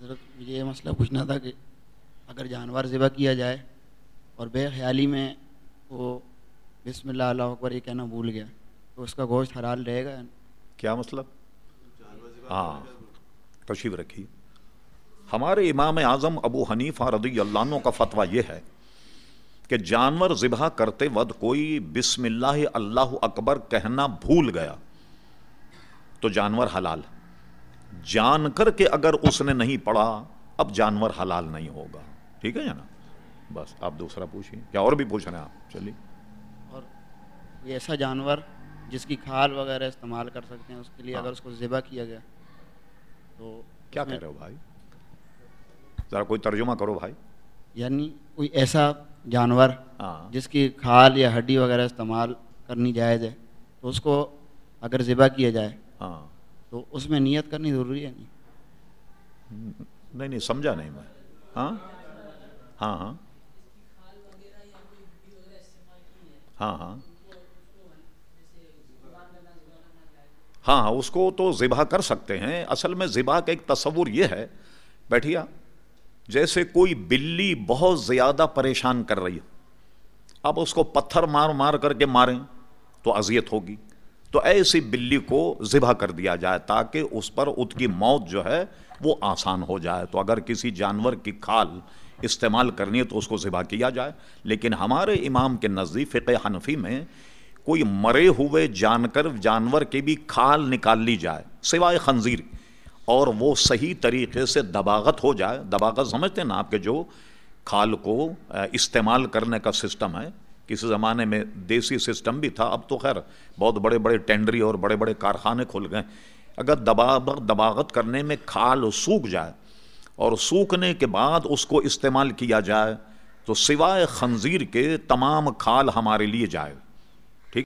حضرت، مجھے یہ مسئلہ پوچھنا تھا کہ اگر جانور ذبح کیا جائے اور بے خیالی میں وہ بسم اللہ اللہ اکبر یہ کہنا بھول گیا، تو اس کا گوشت حلال رہے گا کیا مطلب ہاں تشریف رکھی ہمارے امام اعظم ابو حنیفہ رضی اللہ عنہ کا فتویٰ یہ ہے کہ جانور ذبح کرتے وقت کوئی بسم اللہ اللہ اکبر کہنا بھول گیا تو جانور حلال جان کر کے اگر اس نے نہیں پڑھا اب جانور حلال نہیں ہوگا۔ ٹھیک ہے نا بس آپ دوسرا پوچھیے کیا اور بھی پوچھ رہے ہیں آپ؟ چلیے۔ اور کوئی ایسا جانور جس کی کھال وغیرہ استعمال کر سکتے ہیں اس کے لیے ہاں۔ اگر اس کو ذبح کیا گیا تو کیا کہہ رہے ہو بھائی؟ ذرا کوئی ترجمہ کرو بھائی۔ یعنی کوئی ایسا جانور ہاں۔ جس کی کھال یا ہڈی وغیرہ استعمال کرنی جائز ہے تو اس کو اگر ذبح کیا جائے ہاں۔ تو اس میں نیت کرنی ضروری ہے نہیں؟ نہیں نہیں، سمجھا نہیں میں۔ ہاں؟ ہاں ہاں۔ ہاں ہاں۔ ہاں ہاں اس کو تو ذبح کر سکتے ہیں۔ اصل میں ذبح کا ایک تصور یہ ہے۔ بیٹھیا جیسے کوئی بلی بہت زیادہ پریشان کر رہی ہے اب اس کو پتھر مار مار کر کے ماریں تو اذیت ہوگی۔ تو ایسی بلی کو ذبح کر دیا جائے تاکہ اس پر اس کی موت جو ہے وہ آسان ہو جائے۔ تو اگر کسی جانور کی کھال استعمال کرنی ہے تو اس کو ذبح کیا جائے۔ لیکن ہمارے امام کے نزدیک فقہ حنفی میں کوئی مرے ہوئے جان کر جانور کی بھی کھال نکال لی جائے، سوائے خنزیر، اور وہ صحیح طریقے سے دباغت ہو جائے۔ دباغت سمجھتے ہیں نا آپ کے جو کھال کو استعمال کرنے کا سسٹم ہے کسی زمانے میں دیسی سسٹم بھی تھا، اب تو خیر بہت بڑے بڑے ٹینڈری اور بڑے بڑے کارخانے کھل گئے۔ اگر دباغ، دباغت کرنے میں کھال سوکھ جائے اور سوکھنے کے بعد اس کو استعمال کیا جائے، تو سوائے خنزیر کے تمام کھال ہمارے لیے جائے۔